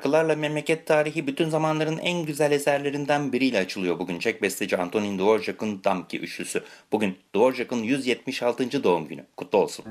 Şarkılarla Memleket Tarihi bütün zamanların en güzel eserlerinden biriyle açılıyor bugün. Çek besteci Antonin Dvorak'ın Damki Üçlüsü. Bugün Dvorak'ın 176. doğum günü. Kutlu olsun.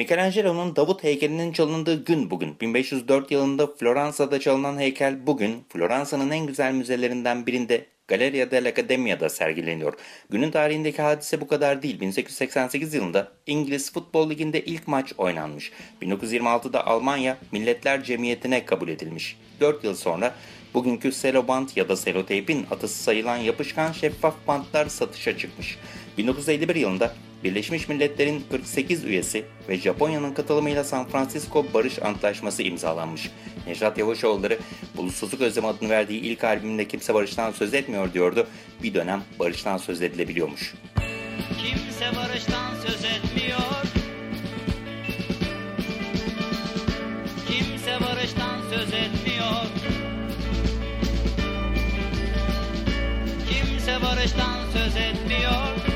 Michelangelo'nun Davut heykelinin çalındığı gün bugün. 1504 yılında Floransa'da çalınan heykel bugün Floransa'nın en güzel müzelerinden birinde Galleria dell'Accademia'da sergileniyor. Günün tarihindeki hadise bu kadar değil. 1888 yılında İngiliz Futbol Ligi'nde ilk maç oynanmış. 1926'da Almanya Milletler Cemiyeti'ne kabul edilmiş. 4 yıl sonra bugünkü selobant ya da seloteypin atısı sayılan yapışkan şeffaf bantlar satışa çıkmış. 1951 yılında Birleşmiş Milletler'in 48 üyesi ve Japonya'nın katılımıyla San Francisco Barış Antlaşması imzalanmış. Nejat Yavaşoğulları, Bulutsuzluk Özlemi adını verdiği ilk albümünde kimse barıştan söz etmiyor diyordu. Bir dönem barıştan söz edilebiliyormuş. Kimse barıştan söz etmiyor. Kimse barıştan söz etmiyor. Kimse barıştan söz etmiyor.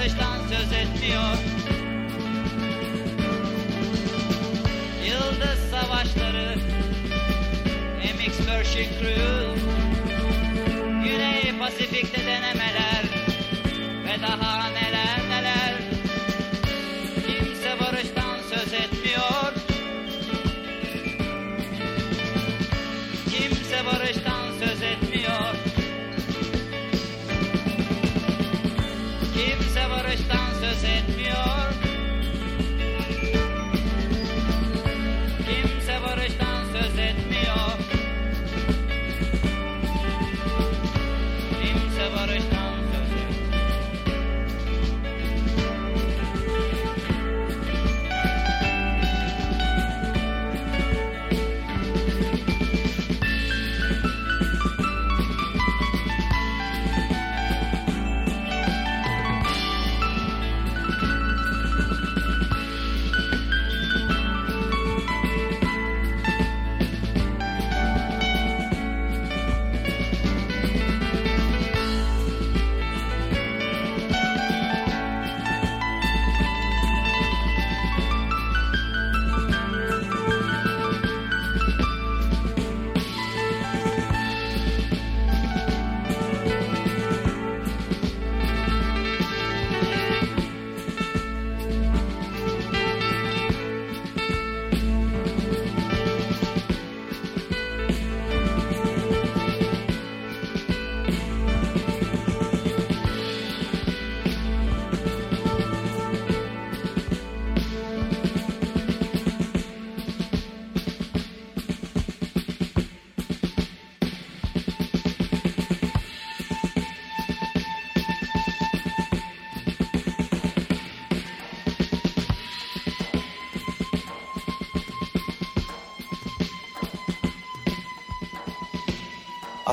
Barıştan söz etmiyor. Yıldız savaşları MX Pershing Cruise Güney Pasifik'te denemeler ve daha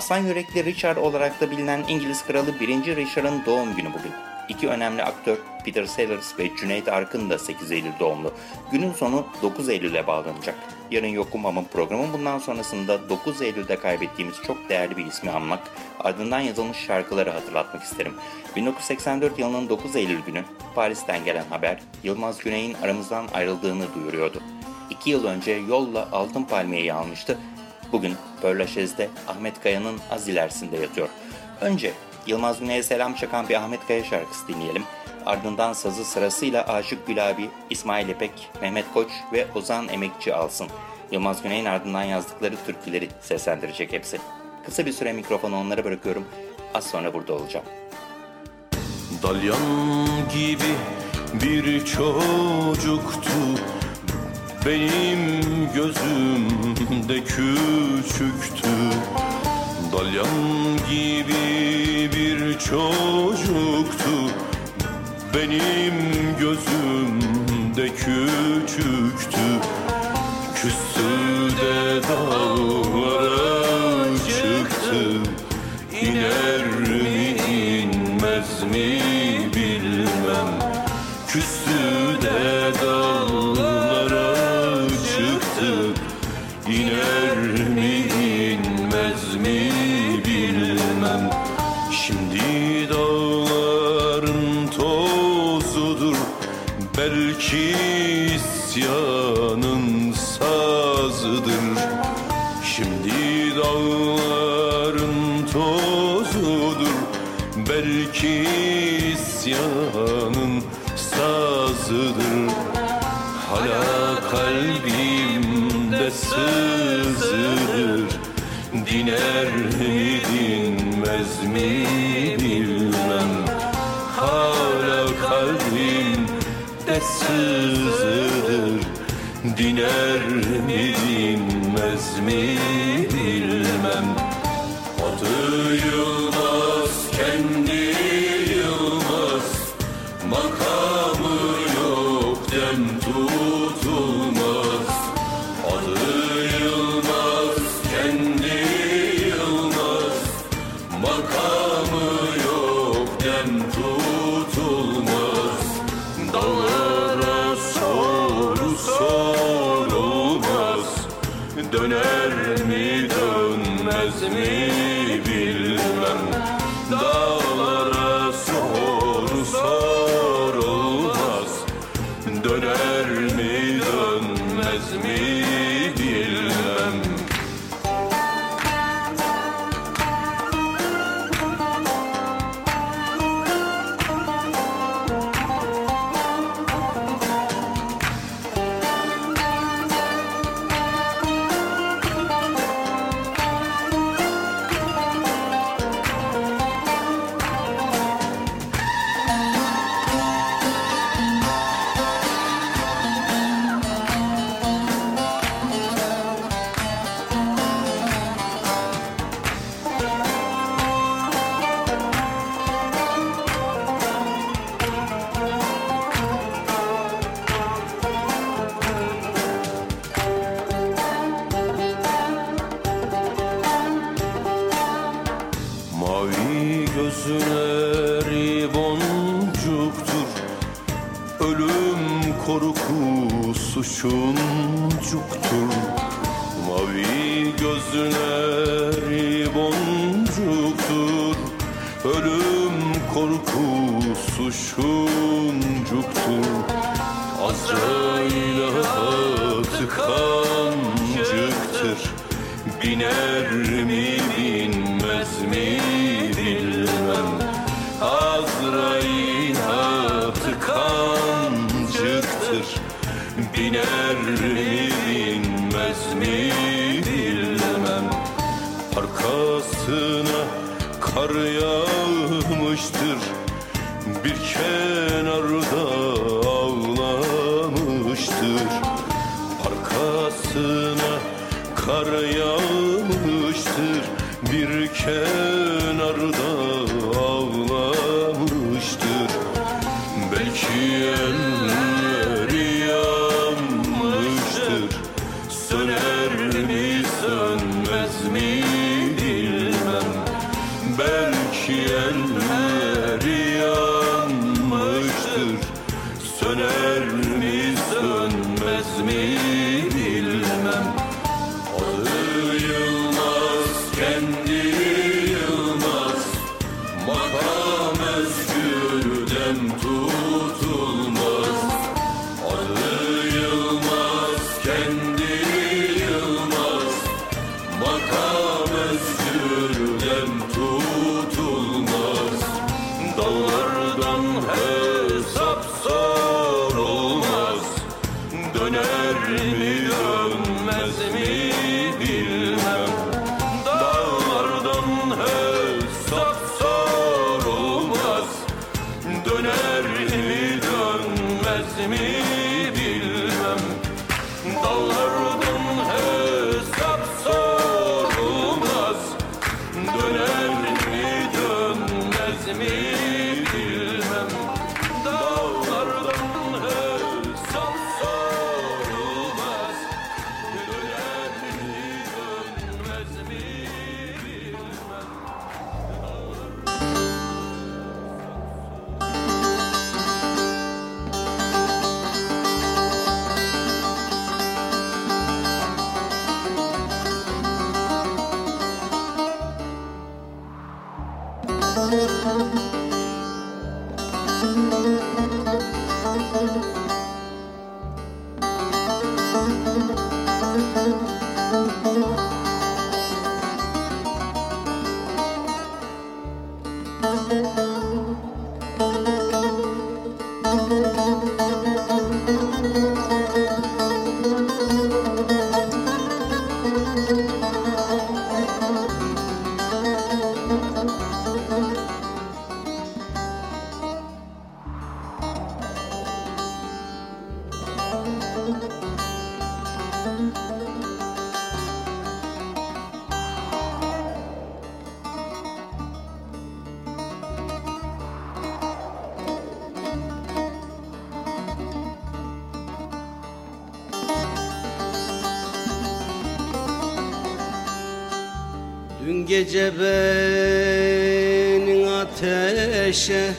Aslan yürekli Richard olarak da bilinen İngiliz kralı 1. Richard'ın doğum günü bugün. İki önemli aktör Peter Sellers ve Cüneyt Arkın da 8 Eylül doğumlu. Günün sonu 9 Eylül'e bağlanacak. Yarın yokum ama programın bundan sonrasında 9 Eylül'de kaybettiğimiz çok değerli bir ismi anmak, ardından yazılmış şarkıları hatırlatmak isterim. 1984 yılının 9 Eylül günü Paris'ten gelen haber Yılmaz Güney'in aramızdan ayrıldığını duyuruyordu. İki yıl önce yolla Altın Palmiye'yi almıştı Bugün Pörlaşez'de Ahmet Kaya'nın az ilerisinde yatıyor. Önce Yılmaz Güney'e selam çakan bir Ahmet Kaya şarkısı dinleyelim. Ardından sazı sırasıyla Aşık Gülabi, İsmail İpek, Mehmet Koç ve Ozan Emekçi alsın. Yılmaz Güney'in ardından yazdıkları türküleri seslendirecek hepsi. Kısa bir süre mikrofonu onlara bırakıyorum. Az sonra burada olacağım. Dalyan gibi bir çocuktu Benim gözümde küçüktü. Dalyan gibi bir çocuktu. Benim gözümde küçüktü Dağların tozudur Belki isyanın sazıdır. Hala kalbimde sızıdır Diner mi dinmez mi bilmem. Hala kalbimde sızıdır Diner mi dinmez mi sooner ruku suçuncuktur. Mavi gözleri boncuktur. Ölüm korkusu şuncuktur Azrail atı kancıktır. Biner and Música Dün gece benim ateşe.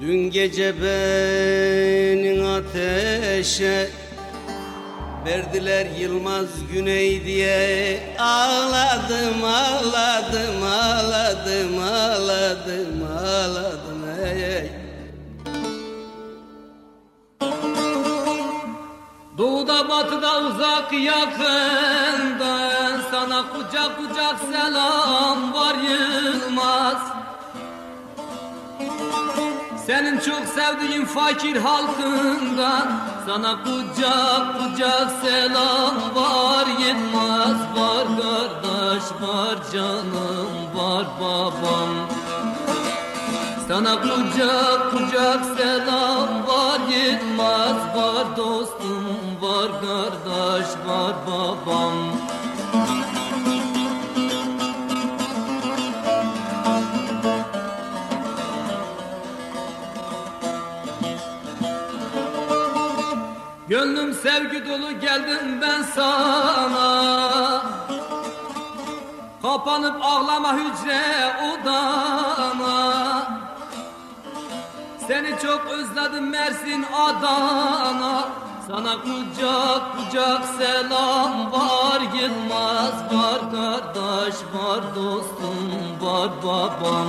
Dün gece benim ateşe. Verdiler Yılmaz Güney diye. Ağladım ağladım ağladım ağladım ağladım Doğuda batıda uzak yakında. Sana kucak kucak selam var Yılmaz. Senin çok sevdiğin fakir halkından Sana kucak kucak selam var Yılmaz. Var kardeş var canım var babam. Sana kucak kucak selam var Yılmaz. Var dostum var kardeş var babam. Gönlüm sevgi dolu geldim ben sana. Kapanıp ağlama hücre odana Seni çok özledim Mersin Adana Sana kucak kucak selam var Yılmaz var kardeş var dostum var babam.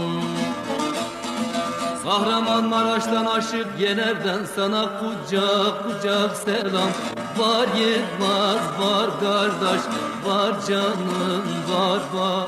Kahramanmaraş'tan aşık Yener'den sana kucak kucak selam Var Yılmaz var kardeş var canım var var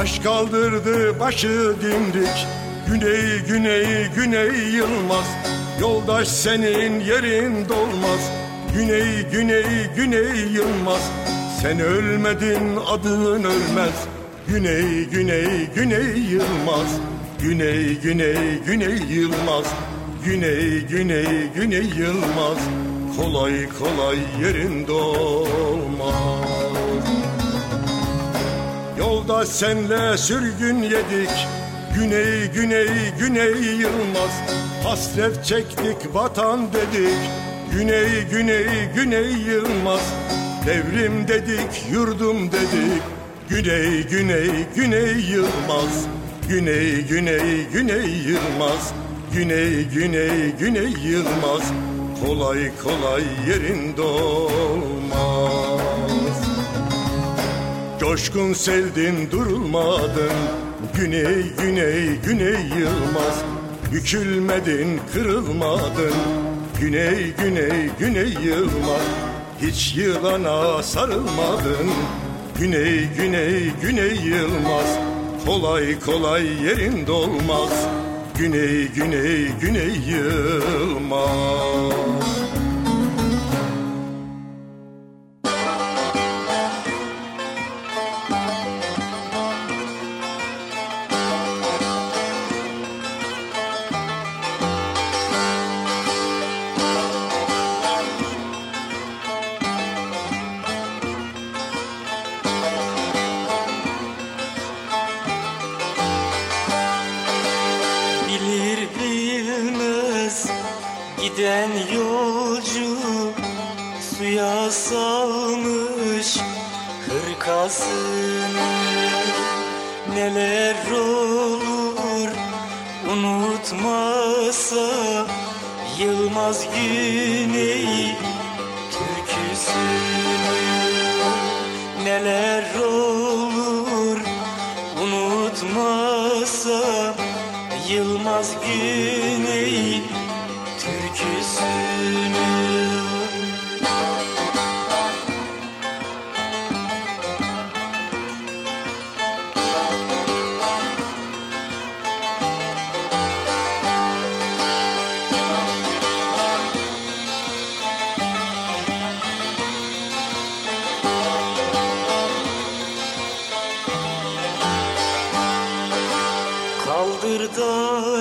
Baş kaldırdı başı dimdik. Güney güney güney yılmaz. Yoldaş senin yerin dolmaz. Güney güney güney yılmaz. Sen ölmedin adın ölmez. Güney güney güney yılmaz. Güney güney güney yılmaz. Güney güney güney yılmaz. Kolay kolay yerin dolmaz Yolda senle sürgün yedik. Güney güney güney yılmaz. Hasret çektik vatan dedik. Güney güney güney yılmaz. Devrim dedik yurdum dedik. Güney güney güney yılmaz. Güney güney güney yılmaz. Güney güney güney yılmaz. Kolay kolay yerin dolmaz Coşkun seldin durulmadın. Güney güney güney yılmaz. Bükülmedin kırılmadın. Güney güney güney yılmaz. Hiç yılana sarılmadın. Güney güney güney yılmaz. Kolay kolay yerin dolmaz. Güney güney güney yılmaz Neler olur unutmasa Yılmaz Güney türküsünü Neler olur unutmasa Yılmaz Güney türküsünü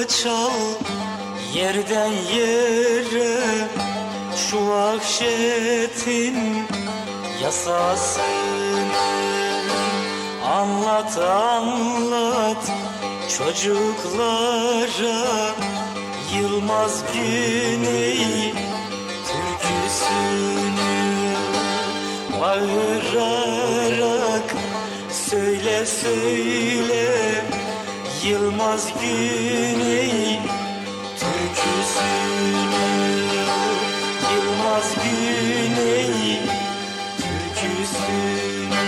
çal Yerden yere şu vahşetin yasasını Anlat anlat çocuklara Yılmaz Güney türküsünü. Bağırarak söyle söyle Yılmaz Güney türküsünü Yılmaz Güney türküsünü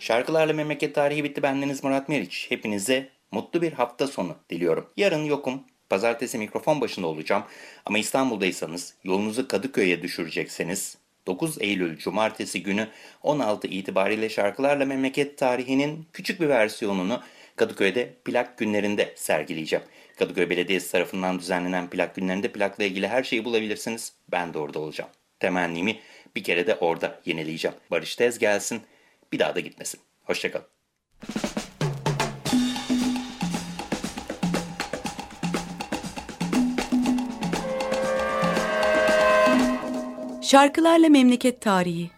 Şarkılarla Memleket Tarihi bitti. Bendeniz Murat Meriç. Hepinize mutlu bir hafta sonu diliyorum. Yarın yokum. Pazartesi mikrofon başında olacağım. Ama İstanbul'daysanız, yolunuzu Kadıköy'e düşürecekseniz 9 Eylül Cumartesi günü 16 itibariyle Şarkılarla Memleket Tarihi'nin küçük bir versiyonunu Kadıköy'de plak günlerinde sergileyeceğim. Kadıköy Belediyesi tarafından düzenlenen plak günlerinde plakla ilgili her şeyi bulabilirsiniz. Ben de orada olacağım. Temennimi bir kere de orada yenileyeceğim. Barış Tez gelsin, bir daha da gitmesin. Hoşçakalın. Şarkılarla Memleket Tarihi